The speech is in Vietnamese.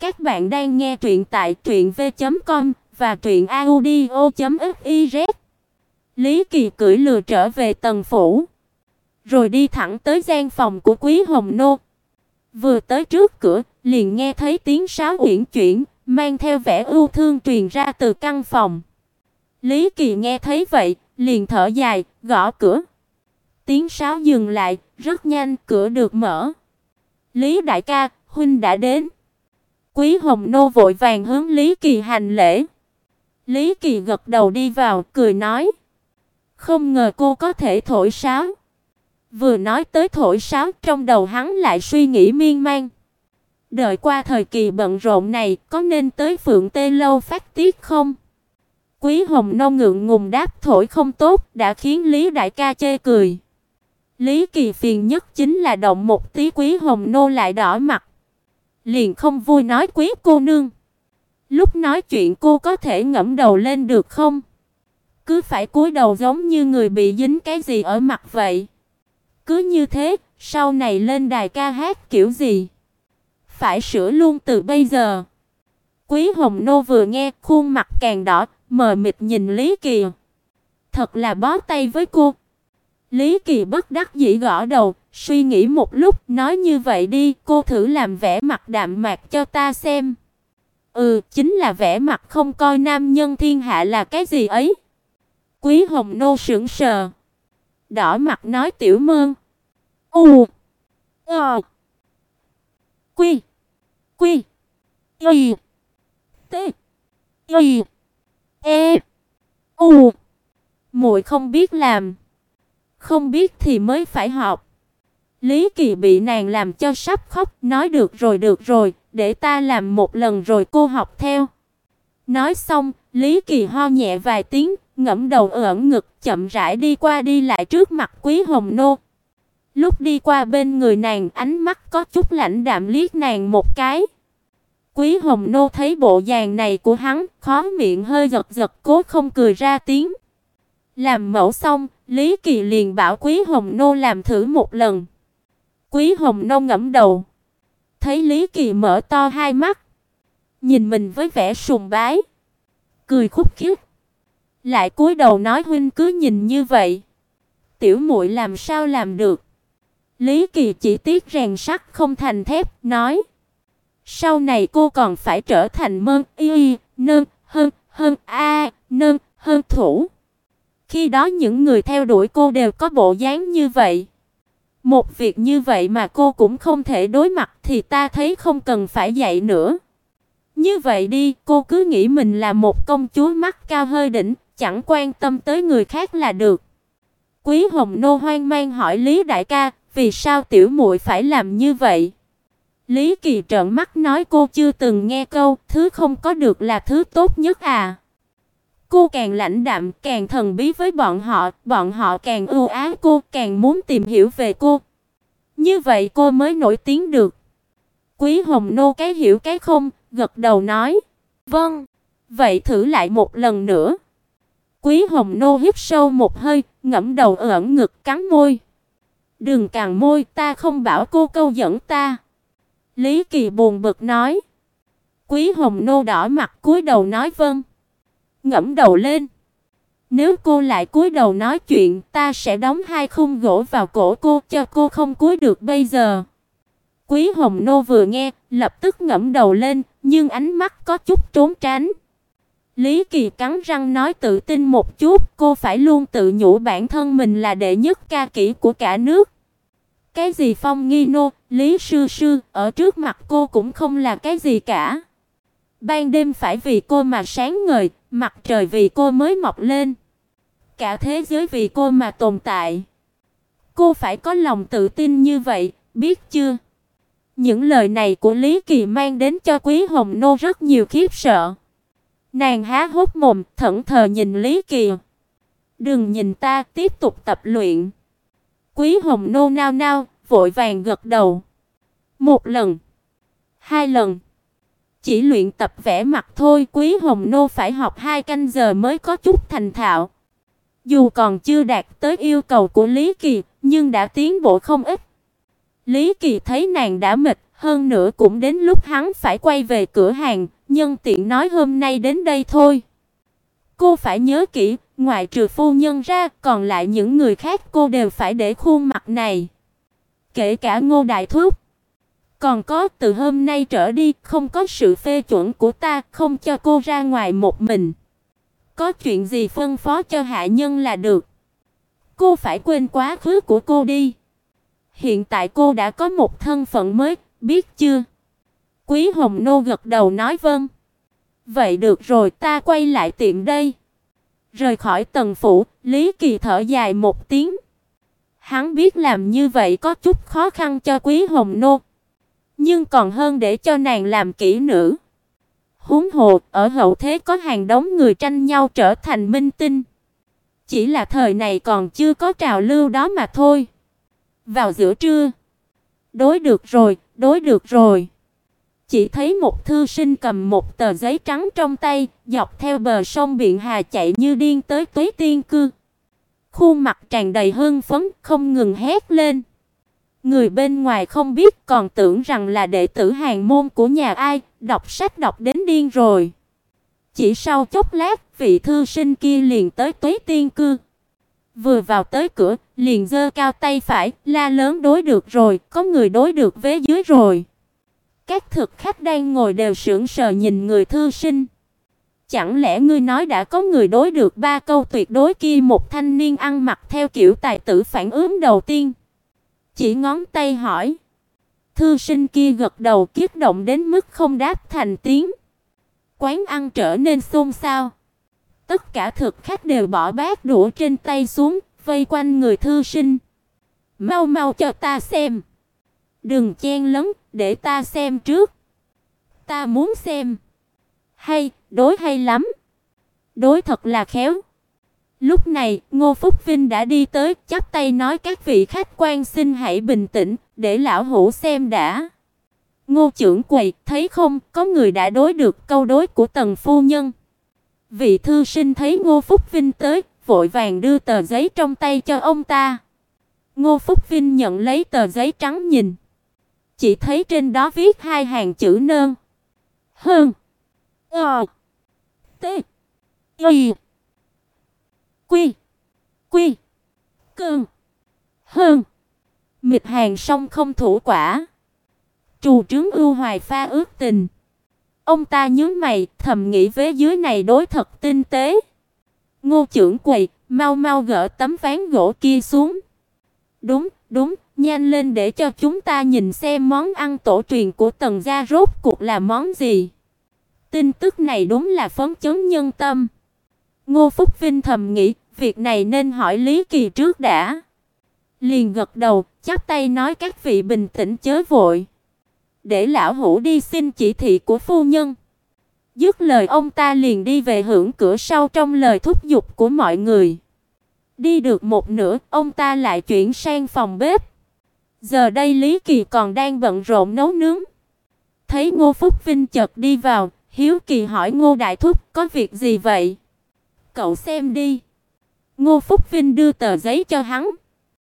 Các bạn đang nghe truyện tại truyệnv.com và truyệnaudio.fiz. Lý Kỳ cưỡi lừa trở về tầng phủ, rồi đi thẳng tới gian phòng của Quý Hồng Nô. Vừa tới trước cửa, liền nghe thấy tiếng sáo uyển chuyển, mang theo vẻ ưu thương truyền ra từ căn phòng. Lý Kỳ nghe thấy vậy, liền thở dài, gõ cửa. Tiếng sáo dừng lại, rất nhanh cửa được mở. "Lý đại ca, huynh đã đến." Quý Hồng Nô vội vàng hướng Lý Kỳ hành lễ. Lý Kỳ gật đầu đi vào, cười nói: "Không ngờ cô có thể thổi sáo." Vừa nói tới thổi sáo, trong đầu hắn lại suy nghĩ miên man. Đợi qua thời kỳ bận rộn này, có nên tới Phượng Tê lâu phát tiết không? Quý Hồng Nô ngượng ngùng đáp thổi không tốt, đã khiến Lý đại ca chê cười. Lý Kỳ phiền nhất chính là động một tí Quý Hồng Nô lại đỏ mặt. Liền không vui nói quý cô nương. Lúc nói chuyện cô có thể ngẫm đầu lên được không? Cứ phải cúi đầu giống như người bị dính cái gì ở mặt vậy. Cứ như thế, sau này lên đài ca hát kiểu gì? Phải sửa luôn từ bây giờ. Quý Hồng Nô vừa nghe, khuôn mặt càng đỏ, mờ mịt nhìn Lý Kỳ. Thật là bó tay với cô. Lý Kỳ bất đắc dĩ gõ đầu, suy nghĩ một lúc, nói như vậy đi, cô thử làm vẻ mặt đạm mạc cho ta xem. Ừ, chính là vẻ mặt không coi nam nhân thiên hạ là cái gì ấy. Quý Hồng Nô sững sờ, đỏ mặt nói tiểu mương. U. Ờ. Quy. Quy. Y. T. Y. E. U. Muội không biết làm. Không biết thì mới phải học. Lý Kỳ bị nàng làm cho sắp khóc, nói được rồi được rồi, để ta làm một lần rồi cô học theo. Nói xong, Lý Kỳ ho nhẹ vài tiếng, ngẫm đầu ẩn ngực, chậm rãi đi qua đi lại trước mặt Quý Hồng Nô. Lúc đi qua bên người nàng, ánh mắt có chút lạnh đạm liếc nàng một cái. Quý Hồng Nô thấy bộ dạng này của hắn, khó miệng hơi giật giật cố không cười ra tiếng. Làm mẫu xong, Lý Kỳ liền bảo Quý Hồng Nô làm thử một lần. Quý Hồng Nô ngẫm đầu, thấy Lý Kỳ mở to hai mắt, nhìn mình với vẻ sùng bái, cười khúc khích. Lại cúi đầu nói huynh cứ nhìn như vậy, tiểu muội làm sao làm được? Lý Kỳ chỉ tiếc rèn sắt không thành thép, nói: "Sau này cô còn phải trở thành mơn y, nương hơn hơn a, nương hơn thủ." Khi đó những người theo đuổi cô đều có bộ dáng như vậy. Một việc như vậy mà cô cũng không thể đối mặt thì ta thấy không cần phải dạy nữa. Như vậy đi, cô cứ nghĩ mình là một công chúa mắt cao hơi đỉnh, chẳng quan tâm tới người khác là được. Quý Hồng Nô hoang mang hỏi Lý đại ca, vì sao tiểu muội phải làm như vậy? Lý Kỳ trợn mắt nói cô chưa từng nghe câu, thứ không có được là thứ tốt nhất à? Cô càng lãnh đạm, càng thần bí với bọn họ, bọn họ càng ưu ái cô, càng muốn tìm hiểu về cô. Như vậy cô mới nổi tiếng được. Quý Hồng Nô cái hiểu cái không, gật đầu nói: "Vâng, vậy thử lại một lần nữa." Quý Hồng Nô hít sâu một hơi, ngẫm đầu ẩn ngực cắn môi. "Đừng càng môi, ta không bảo cô câu dẫn ta." Lý Kỳ buồn bực nói. Quý Hồng Nô đỏ mặt cúi đầu nói vâng ngẫm đầu lên. Nếu cô lại cúi đầu nói chuyện, ta sẽ đóng hai khung gỗ vào cổ cô cho cô không cúi được bây giờ. Quý Hồng Nô vừa nghe, lập tức ngẫm đầu lên, nhưng ánh mắt có chút trốn tránh. Lý Kỳ cắn răng nói tự tin một chút, cô phải luôn tự nhủ bản thân mình là đệ nhất ca kỹ của cả nước. Cái gì Phong Nghi Nô, Lý Sư Sư, ở trước mặt cô cũng không là cái gì cả. Ban đêm phải vì cô mà sáng ngời, mặt trời vì cô mới mọc lên. Cả thế giới vì cô mà tồn tại. Cô phải có lòng tự tin như vậy, biết chưa? Những lời này của Lý Kỳ mang đến cho Quý Hồng Nô rất nhiều khiếp sợ. Nàng há hốc mồm, thẫn thờ nhìn Lý Kỳ. "Đừng nhìn ta, tiếp tục tập luyện." Quý Hồng Nô nao nao, vội vàng gật đầu. Một lần, hai lần, chỉ luyện tập vẽ mặt thôi, Quý Hồng Nô phải học hai canh giờ mới có chút thành thạo. Dù còn chưa đạt tới yêu cầu của Lý Kỳ, nhưng đã tiến bộ không ít. Lý Kỳ thấy nàng đã mệt, Hơn nữa cũng đến lúc hắn phải quay về cửa hàng, nhân tiện nói hôm nay đến đây thôi. Cô phải nhớ kỹ, ngoại trừ phu nhân ra, còn lại những người khác cô đều phải để khuôn mặt này. Kể cả Ngô Đại Thúc. Còn có từ hôm nay trở đi, không có sự phê chuẩn của ta, không cho cô ra ngoài một mình. Có chuyện gì phân phó cho hạ nhân là được. Cô phải quên quá khứ của cô đi. Hiện tại cô đã có một thân phận mới, biết chưa? Quý Hồng Nô gật đầu nói vâng. Vậy được rồi, ta quay lại tiệm đây. Rời khỏi tầng phủ, Lý Kỳ thở dài một tiếng. Hắn biết làm như vậy có chút khó khăn cho Quý Hồng Nô, nhưng còn hơn để cho nàng làm kỹ nữ. Huống hồ, ở hậu thế có hàng đống người tranh nhau trở thành minh tinh. Chỉ là thời này còn chưa có trào lưu đó mà thôi. Vào giữa trưa, đối được rồi, đối được rồi. Chỉ thấy một thư sinh cầm một tờ giấy trắng trong tay, dọc theo bờ sông Biện Hà chạy như điên tới Tuế Tiên cư. Khuôn mặt tràn đầy hưng phấn, không ngừng hét lên. Người bên ngoài không biết còn tưởng rằng là đệ tử hàng môn của nhà ai, đọc sách đọc đến điên rồi. Chỉ sau chốc lát, vị thư sinh kia liền tới Tuế Tiên cư. Vừa vào tới cửa, liền giơ cao tay phải, la lớn đối được rồi, có người đối được vế dưới rồi. Các thực khách đang ngồi đều sững sờ nhìn người thư sinh. Chẳng lẽ ngươi nói đã có người đối được ba câu tuyệt đối kia một thanh niên ăn mặc theo kiểu tài tử phản ứng đầu tiên. Chỉ ngón tay hỏi. Thư sinh kia gật đầu kiếp động đến mức không đáp thành tiếng. Quán ăn trở nên xôn xao. Tất cả thực khách đều bỏ bát đũa trên tay xuống, vây quanh người thư sinh. Mau mau cho ta xem. Đừng chen lấn, để ta xem trước. Ta muốn xem. Hay, đối hay lắm. Đối thật là khéo. Lúc này, Ngô Phúc Vinh đã đi tới, chắp tay nói các vị khách quan xin hãy bình tĩnh, để lão hữu xem đã. Ngô trưởng quầy, thấy không, có người đã đối được câu đối của Tần phu nhân. Vị thư sinh thấy Ngô Phúc Vinh tới, vội vàng đưa tờ giấy trong tay cho ông ta. Ngô Phúc Vinh nhận lấy tờ giấy trắng nhìn, chỉ thấy trên đó viết hai hàng chữ nơn. Hơn. Ờ. T. Y. Quy. Quy. Cơn. Hơn. Mịch hàng song không thủ quả. Trù trướng ưu hoài pha ước tình. Ông ta nhớ mày, thầm nghĩ vế dưới này đối thật tinh tế. Ngô trưởng quầy, mau mau gỡ tấm ván gỗ kia xuống. Đúng, đúng, nhanh lên để cho chúng ta nhìn xem món ăn tổ truyền của Tần gia rốt cuộc là món gì. Tin tức này đúng là phấn chấn nhân tâm. Ngô Phúc Vinh thầm nghĩ, việc này nên hỏi Lý Kỳ trước đã. Liền gật đầu, chắp tay nói các vị bình tĩnh chớ vội để lão hữu đi xin chỉ thị của phu nhân. Dứt lời ông ta liền đi về hưởng cửa sau trong lời thúc giục của mọi người. Đi được một nửa, ông ta lại chuyển sang phòng bếp. Giờ đây Lý Kỳ còn đang bận rộn nấu nướng. Thấy Ngô Phúc Vinh chợt đi vào, Hiếu Kỳ hỏi Ngô Đại Thúc có việc gì vậy? Cậu xem đi. Ngô Phúc Vinh đưa tờ giấy cho hắn.